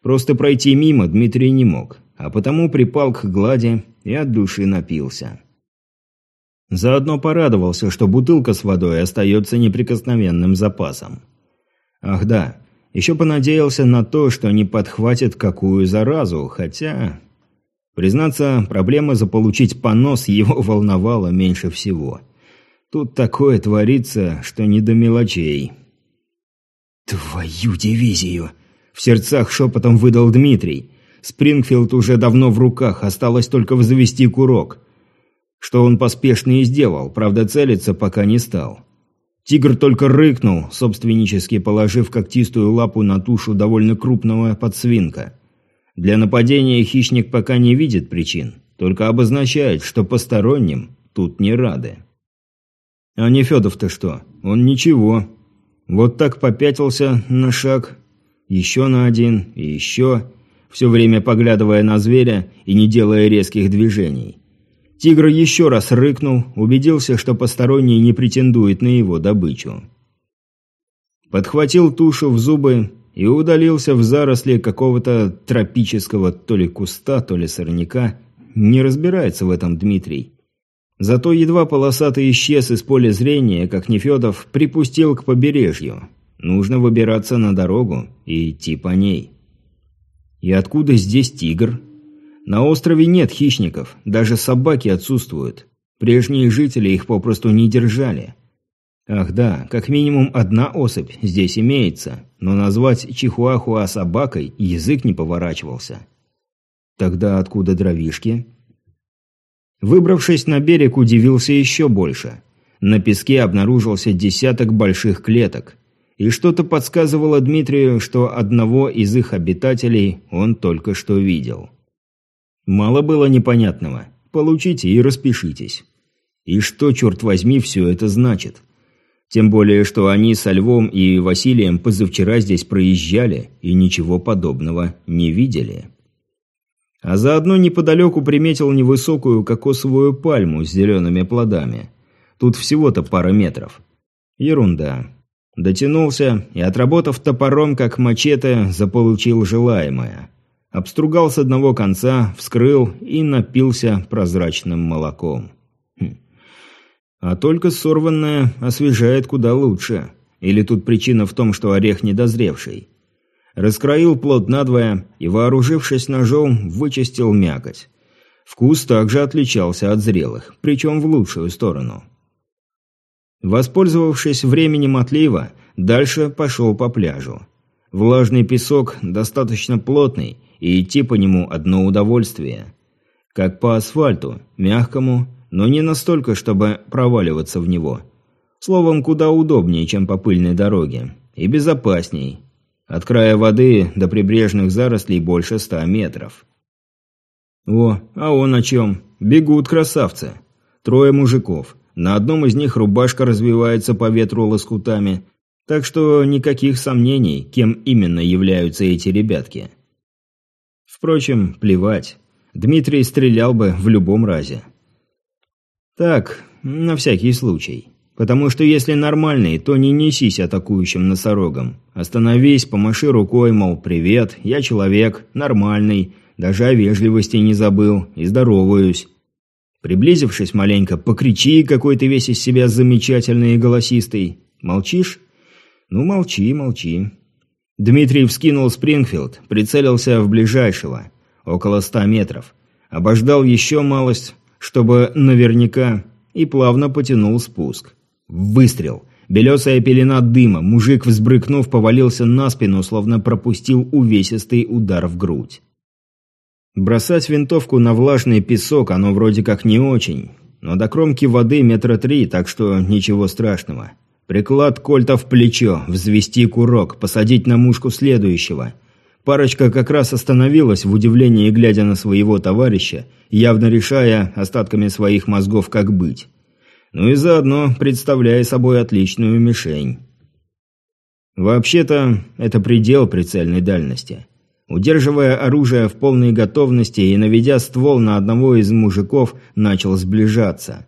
Просто пройти мимо Дмитрий не мог, а потому припал к глади и от души напился. Заодно порадовался, что бутылка с водой остается неприкосновенным запасом. Ах да, еще понадеялся на то, что не подхватит какую заразу, хотя... Признаться, проблема заполучить понос его [laughs] волновала меньше всего. Тут такое творится, что не до мелочей. «Твою дивизию!» — в сердцах шепотом выдал Дмитрий. Спрингфилд уже давно в руках, осталось только взвести курок. Что он поспешно и сделал, правда целиться пока не стал. Тигр только рыкнул, собственнически положив когтистую лапу на тушу довольно крупного подсвинка. Для нападения хищник пока не видит причин, только обозначает, что посторонним тут не рады. А Нефедов-то что? Он ничего. Вот так попятился на шаг, еще на один и еще, все время поглядывая на зверя и не делая резких движений. Тигр еще раз рыкнул, убедился, что посторонний не претендует на его добычу. Подхватил тушу в зубы и удалился в заросли какого-то тропического то ли куста, то ли сорняка. Не разбирается в этом Дмитрий. Зато едва полосатый исчез из поля зрения, как Нефедов припустил к побережью. Нужно выбираться на дорогу и идти по ней. И откуда здесь тигр? На острове нет хищников, даже собаки отсутствуют. Прежние жители их попросту не держали. Ах да, как минимум одна особь здесь имеется, но назвать чихуахуа собакой язык не поворачивался. Тогда откуда дровишки? Выбравшись на берег, удивился еще больше. На песке обнаружился десяток больших клеток. И что-то подсказывало Дмитрию, что одного из их обитателей он только что видел. Мало было непонятного. Получите и распишитесь. И что, черт возьми, все это значит? Тем более, что они со Львом и Василием позавчера здесь проезжали и ничего подобного не видели. А заодно неподалеку приметил невысокую кокосовую пальму с зелеными плодами. Тут всего-то пара метров. Ерунда. Дотянулся и, отработав топором как мачете, заполучил желаемое. Обстругал с одного конца, вскрыл и напился прозрачным молоком. Хм. А только сорванное освежает куда лучше. Или тут причина в том, что орех недозревший. Раскроил плод надвое и, вооружившись ножом, вычистил мякоть. Вкус также отличался от зрелых, причем в лучшую сторону. Воспользовавшись временем отлива, дальше пошел по пляжу. Влажный песок достаточно плотный, и идти по нему одно удовольствие. Как по асфальту, мягкому, но не настолько, чтобы проваливаться в него. Словом, куда удобнее, чем по пыльной дороге. И безопасней. От края воды до прибрежных зарослей больше ста метров. О, а он о чем? Бегут красавцы. Трое мужиков. На одном из них рубашка развивается по ветру лоскутами, так что никаких сомнений, кем именно являются эти ребятки. Впрочем, плевать. Дмитрий стрелял бы в любом разе. Так, на всякий случай. Потому что если нормальный, то не несись атакующим носорогом. Остановись, помаши рукой, мол, привет, я человек, нормальный, даже о вежливости не забыл и здороваюсь. Приблизившись маленько, покричи, какой ты весь из себя замечательный и голосистый. Молчишь? Ну, молчи, молчи. Дмитрий вскинул Спрингфилд, прицелился в ближайшего, около ста метров. Обождал еще малость, чтобы наверняка, и плавно потянул спуск. Выстрел. Белесая пелена дыма, мужик, взбрыкнув, повалился на спину, словно пропустил увесистый удар в грудь. Бросать винтовку на влажный песок оно вроде как не очень, но до кромки воды метра три, так что ничего страшного. Приклад кольта в плечо, взвести курок, посадить на мушку следующего. Парочка как раз остановилась в удивлении, глядя на своего товарища, явно решая остатками своих мозгов, как быть. Ну и заодно представляя собой отличную мишень. Вообще-то, это предел прицельной дальности. Удерживая оружие в полной готовности и наведя ствол на одного из мужиков, начал сближаться.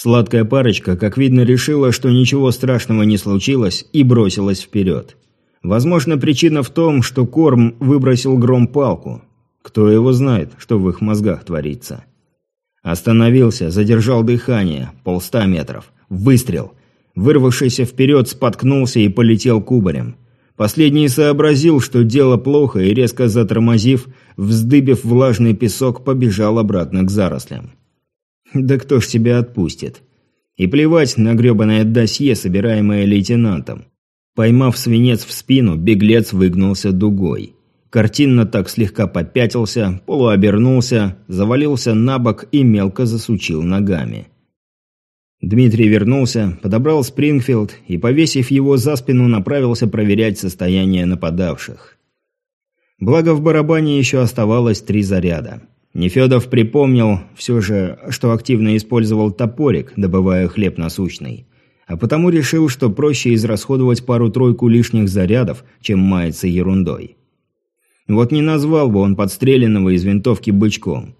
Сладкая парочка, как видно, решила, что ничего страшного не случилось, и бросилась вперед. Возможно, причина в том, что Корм выбросил гром палку. Кто его знает, что в их мозгах творится. Остановился, задержал дыхание, полста метров. Выстрел. Вырвавшийся вперед споткнулся и полетел кубарем. Последний сообразил, что дело плохо, и резко затормозив, вздыбив влажный песок, побежал обратно к зарослям. Да кто ж тебя отпустит? И плевать на гребаное досье, собираемое лейтенантом. Поймав свинец в спину, беглец выгнулся дугой. Картинно так слегка попятился, полуобернулся, завалился на бок и мелко засучил ногами. Дмитрий вернулся, подобрал Спрингфилд и, повесив его за спину, направился проверять состояние нападавших. Благо в барабане еще оставалось три заряда. Нефедов припомнил все же, что активно использовал топорик, добывая хлеб насущный. А потому решил, что проще израсходовать пару-тройку лишних зарядов, чем маяться ерундой. Вот не назвал бы он подстреленного из винтовки бычком.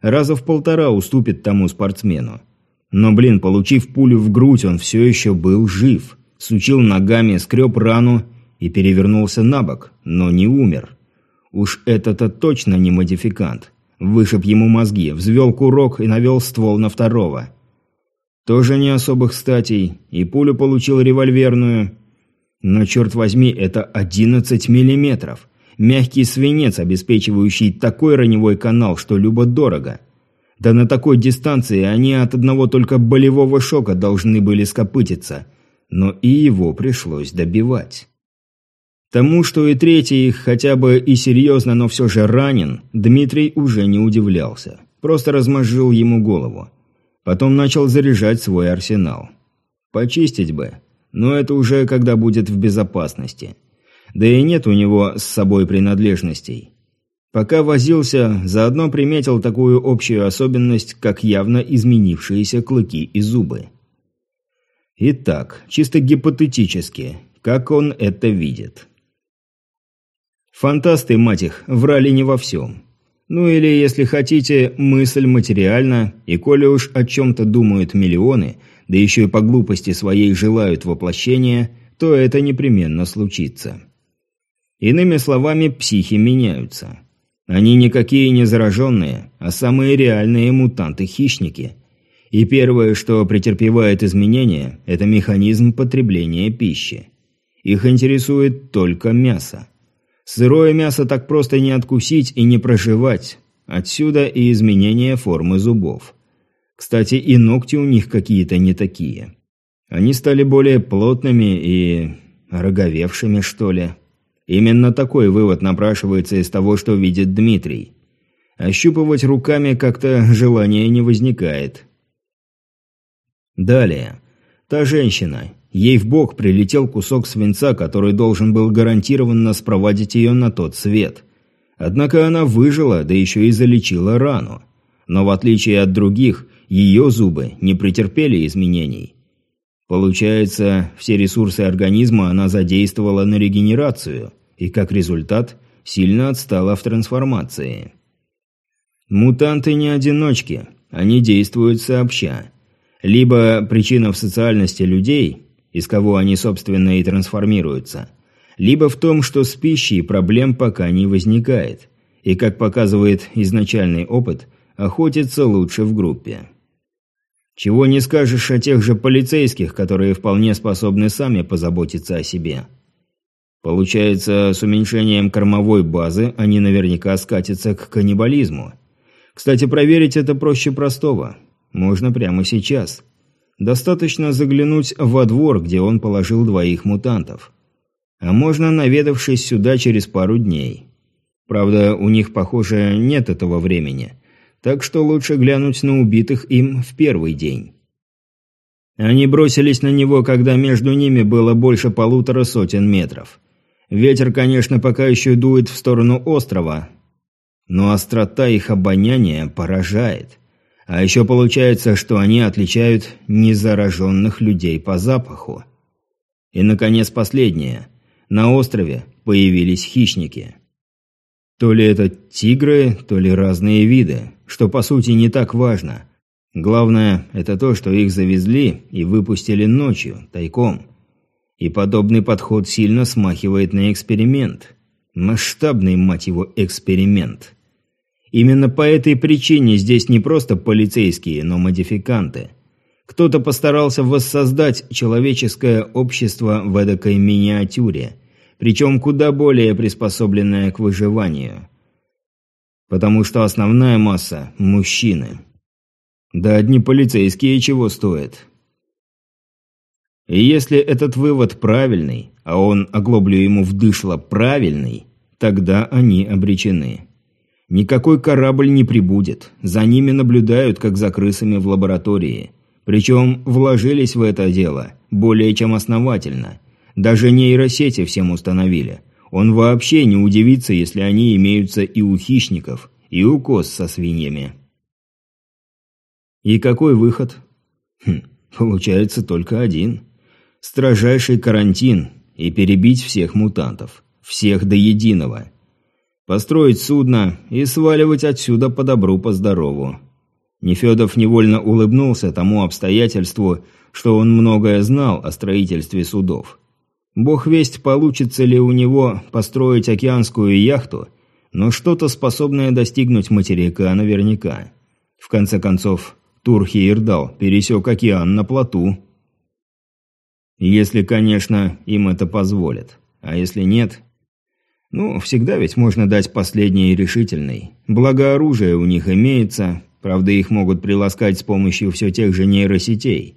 Раза в полтора уступит тому спортсмену. Но, блин, получив пулю в грудь, он все еще был жив. Сучил ногами, скреб рану и перевернулся на бок, но не умер. Уж это-то точно не модификант. Вышиб ему мозги, взвел курок и навел ствол на второго. Тоже не особых статей, и пулю получил револьверную. Но, черт возьми, это 11 миллиметров. Мягкий свинец, обеспечивающий такой раневой канал, что любо-дорого. Да на такой дистанции они от одного только болевого шока должны были скопытиться. Но и его пришлось добивать. Тому, что и третий хотя бы и серьезно, но все же ранен, Дмитрий уже не удивлялся. Просто размозжил ему голову. Потом начал заряжать свой арсенал. Почистить бы, но это уже когда будет в безопасности. Да и нет у него с собой принадлежностей. Пока возился, заодно приметил такую общую особенность, как явно изменившиеся клыки и зубы. Итак, чисто гипотетически, как он это видит? Фантасты, мать их, врали не во всем. Ну или, если хотите, мысль материальна, и коли уж о чем-то думают миллионы, да еще и по глупости своей желают воплощения, то это непременно случится. Иными словами, психи меняются. Они никакие не зараженные, а самые реальные мутанты-хищники. И первое, что претерпевает изменения, это механизм потребления пищи. Их интересует только мясо. Сырое мясо так просто не откусить и не проживать. Отсюда и изменение формы зубов. Кстати, и ногти у них какие-то не такие. Они стали более плотными и... роговевшими, что ли. Именно такой вывод напрашивается из того, что видит Дмитрий. Ощупывать руками как-то желания не возникает. Далее. Та женщина. Ей в бок прилетел кусок свинца, который должен был гарантированно спровадить ее на тот свет. Однако она выжила, да еще и залечила рану. Но в отличие от других, ее зубы не претерпели изменений. Получается, все ресурсы организма она задействовала на регенерацию, и как результат сильно отстала в трансформации. Мутанты не одиночки, они действуют сообща. Либо причина в социальности людей, из кого они, собственно, и трансформируются, либо в том, что с пищей проблем пока не возникает, и, как показывает изначальный опыт, охотиться лучше в группе. Чего не скажешь о тех же полицейских, которые вполне способны сами позаботиться о себе. Получается, с уменьшением кормовой базы они наверняка скатятся к каннибализму. Кстати, проверить это проще простого. Можно прямо сейчас. Достаточно заглянуть во двор, где он положил двоих мутантов. А можно, наведавшись сюда через пару дней. Правда, у них, похоже, нет этого времени – так что лучше глянуть на убитых им в первый день. Они бросились на него, когда между ними было больше полутора сотен метров. Ветер, конечно, пока еще дует в сторону острова, но острота их обоняния поражает. А еще получается, что они отличают незараженных людей по запаху. И, наконец, последнее. На острове появились хищники. То ли это тигры, то ли разные виды, что по сути не так важно. Главное, это то, что их завезли и выпустили ночью, тайком. И подобный подход сильно смахивает на эксперимент. Масштабный, мать его, эксперимент. Именно по этой причине здесь не просто полицейские, но модификанты. Кто-то постарался воссоздать человеческое общество в эдакой миниатюре – причем куда более приспособленная к выживанию. Потому что основная масса – мужчины. Да одни полицейские чего стоят. И если этот вывод правильный, а он оглоблю ему вдышло правильный, тогда они обречены. Никакой корабль не прибудет, за ними наблюдают, как за крысами в лаборатории. Причем вложились в это дело более чем основательно. Даже нейросети всем установили. Он вообще не удивится, если они имеются и у хищников, и у коз со свиньями. И какой выход? Хм, получается только один. Строжайший карантин и перебить всех мутантов. Всех до единого. Построить судно и сваливать отсюда по добру, по здорову. Нефедов невольно улыбнулся тому обстоятельству, что он многое знал о строительстве судов. Бог весть, получится ли у него построить океанскую яхту, но что-то способное достигнуть материка наверняка. В конце концов, Турхиирдал пересек океан на плоту. Если, конечно, им это позволят. А если нет... Ну, всегда ведь можно дать последний и решительный. Благо оружие у них имеется, правда их могут приласкать с помощью все тех же нейросетей.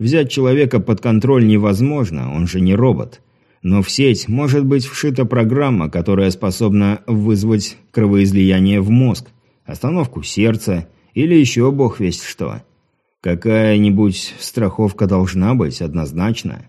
Взять человека под контроль невозможно, он же не робот. Но в сеть может быть вшита программа, которая способна вызвать кровоизлияние в мозг, остановку сердца или еще бог весть что. Какая-нибудь страховка должна быть, однозначно.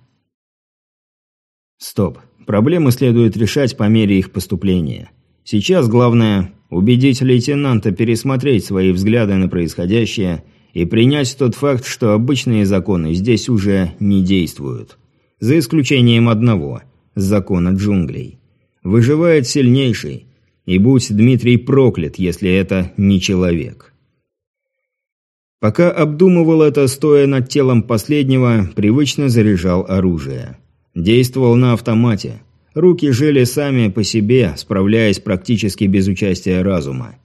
Стоп. Проблемы следует решать по мере их поступления. Сейчас главное – убедить лейтенанта пересмотреть свои взгляды на происходящее и принять тот факт, что обычные законы здесь уже не действуют. За исключением одного – закона джунглей. Выживает сильнейший, и будь Дмитрий проклят, если это не человек. Пока обдумывал это, стоя над телом последнего, привычно заряжал оружие. Действовал на автомате. Руки жили сами по себе, справляясь практически без участия разума.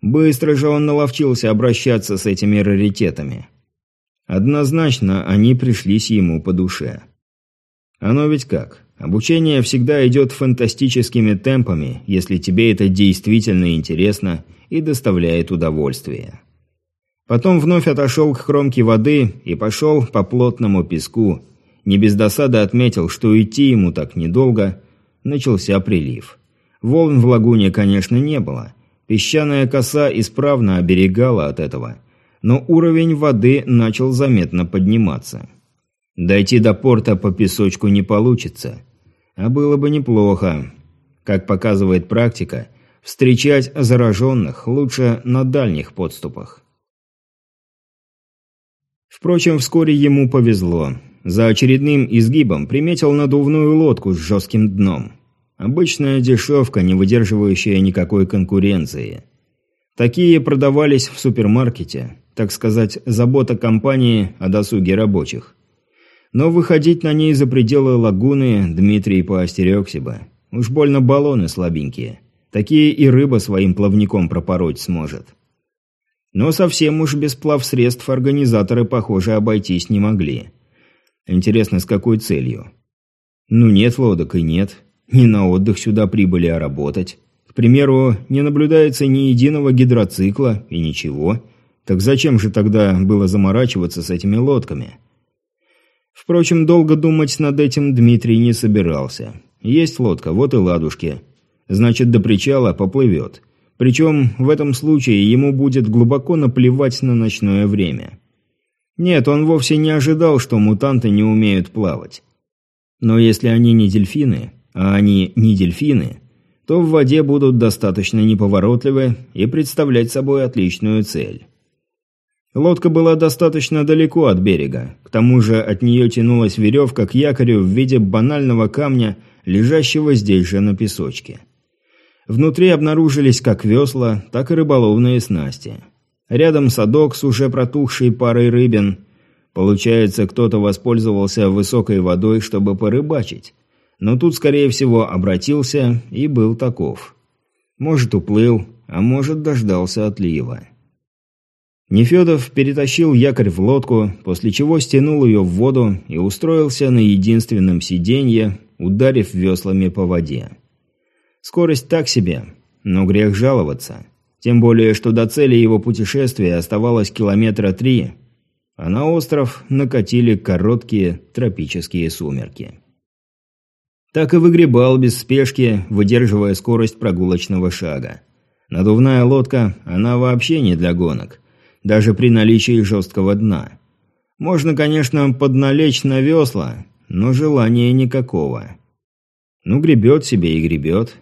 Быстро же он наловчился обращаться с этими раритетами. Однозначно, они пришлись ему по душе. Оно ведь как? Обучение всегда идет фантастическими темпами, если тебе это действительно интересно и доставляет удовольствие. Потом вновь отошел к кромке воды и пошел по плотному песку. Не без досады отметил, что идти ему так недолго. Начался прилив. Волн в лагуне, конечно, не было. Песчаная коса исправно оберегала от этого. Но уровень воды начал заметно подниматься. Дойти до порта по песочку не получится. А было бы неплохо. Как показывает практика, встречать зараженных лучше на дальних подступах. Впрочем, вскоре ему повезло. За очередным изгибом приметил надувную лодку с жестким дном. Обычная дешевка, не выдерживающая никакой конкуренции. Такие продавались в супермаркете, так сказать, забота компании о досуге рабочих. Но выходить на ней за пределы лагуны Дмитрий поостерегся бы. Уж больно баллоны слабенькие. Такие и рыба своим плавником пропороть сможет. Но совсем уж без плавсредств организаторы, похоже, обойтись не могли. Интересно, с какой целью? Ну нет лодок и нет. Не на отдых сюда прибыли, а работать. К примеру, не наблюдается ни единого гидроцикла и ничего. Так зачем же тогда было заморачиваться с этими лодками? Впрочем, долго думать над этим Дмитрий не собирался. Есть лодка, вот и ладушки. Значит, до причала поплывет. Причем в этом случае ему будет глубоко наплевать на ночное время. Нет, он вовсе не ожидал, что мутанты не умеют плавать. Но если они не дельфины, а они не дельфины, то в воде будут достаточно неповоротливы и представлять собой отличную цель. Лодка была достаточно далеко от берега, к тому же от нее тянулась веревка к якорю в виде банального камня, лежащего здесь же на песочке. Внутри обнаружились как весла, так и рыболовные снасти. Рядом садок с уже протухшей парой рыбин. Получается, кто-то воспользовался высокой водой, чтобы порыбачить. Но тут, скорее всего, обратился и был таков. Может, уплыл, а может, дождался отлива. Нефедов перетащил якорь в лодку, после чего стянул ее в воду и устроился на единственном сиденье, ударив веслами по воде. Скорость так себе, но грех жаловаться. Тем более, что до цели его путешествия оставалось километра три, а на остров накатили короткие тропические сумерки. Так и выгребал без спешки, выдерживая скорость прогулочного шага. Надувная лодка, она вообще не для гонок, даже при наличии жесткого дна. Можно, конечно, подналечь на весла, но желания никакого. Ну, гребет себе и гребет.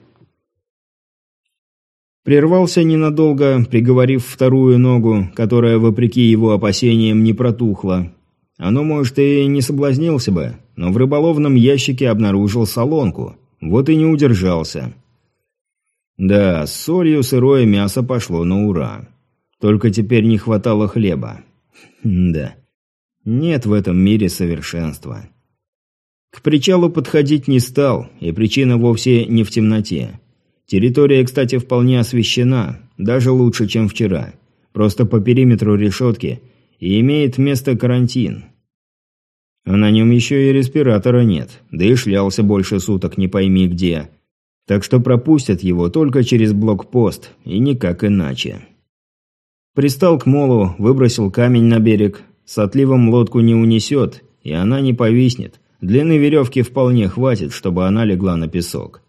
Прервался ненадолго, приговорив вторую ногу, которая, вопреки его опасениям, не протухла. Оно, может, и не соблазнился бы, но в рыболовном ящике обнаружил солонку. Вот и не удержался. Да, с солью сырое мясо пошло на ура. Только теперь не хватало хлеба. Да. Нет в этом мире совершенства. К причалу подходить не стал, и причина вовсе не в темноте. Территория, кстати, вполне освещена, даже лучше, чем вчера. Просто по периметру решетки, и имеет место карантин. А на нем еще и респиратора нет, да и шлялся больше суток не пойми где. Так что пропустят его только через блокпост, и никак иначе. Пристал к молу, выбросил камень на берег, с отливом лодку не унесет, и она не повиснет. Длины веревки вполне хватит, чтобы она легла на песок.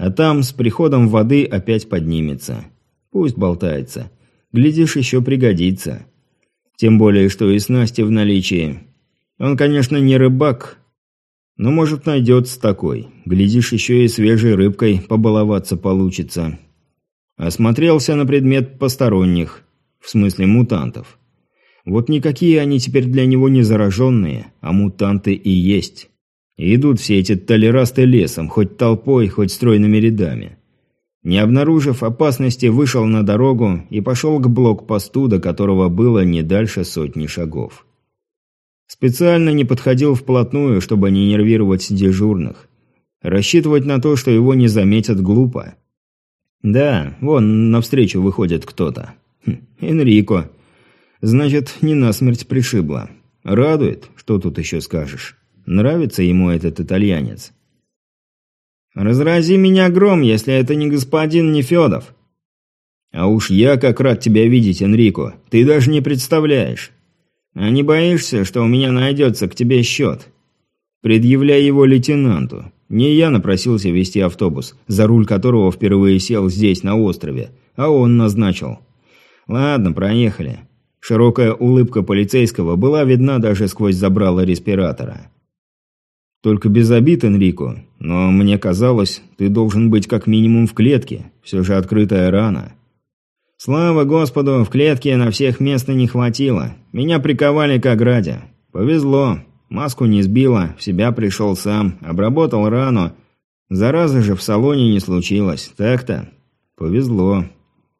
А там с приходом воды опять поднимется. Пусть болтается. Глядишь, еще пригодится. Тем более, что и снасти в наличии. Он, конечно, не рыбак, но, может, найдется такой. Глядишь, еще и свежей рыбкой побаловаться получится. Осмотрелся на предмет посторонних, в смысле мутантов. Вот никакие они теперь для него не зараженные, а мутанты и есть. Идут все эти толерасты лесом, хоть толпой, хоть стройными рядами. Не обнаружив опасности, вышел на дорогу и пошел к блокпосту, до которого было не дальше сотни шагов. Специально не подходил вплотную, чтобы не нервировать дежурных. Рассчитывать на то, что его не заметят, глупо. Да, вон навстречу выходит кто-то. Хм, Энрико. Значит, не насмерть пришибло. Радует, что тут еще скажешь. Нравится ему этот итальянец. «Разрази меня гром, если это не господин Нефедов!» «А уж я как рад тебя видеть, Энрико. Ты даже не представляешь. А не боишься, что у меня найдется к тебе счет?» «Предъявляй его лейтенанту. Не я напросился вести автобус, за руль которого впервые сел здесь, на острове, а он назначил. Ладно, проехали. Широкая улыбка полицейского была видна даже сквозь забрало респиратора. «Только без обид, Энрико, но мне казалось, ты должен быть как минимум в клетке, все же открытая рана». «Слава Господу, в клетке на всех места не хватило. Меня приковали к ограде. Повезло. Маску не сбило, в себя пришел сам, обработал рану. Зараза же в салоне не случилось, так-то?» «Повезло».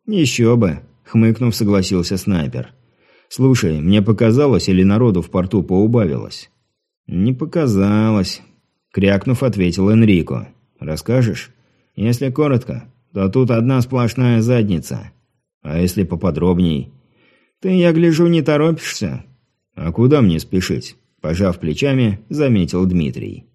«Еще бы», — хмыкнув, согласился снайпер. «Слушай, мне показалось, или народу в порту поубавилось?» «Не показалось», — крякнув, ответил Энрико. «Расскажешь?» «Если коротко, то тут одна сплошная задница. А если поподробней?» «Ты, я гляжу, не торопишься?» «А куда мне спешить?» – пожав плечами, заметил Дмитрий.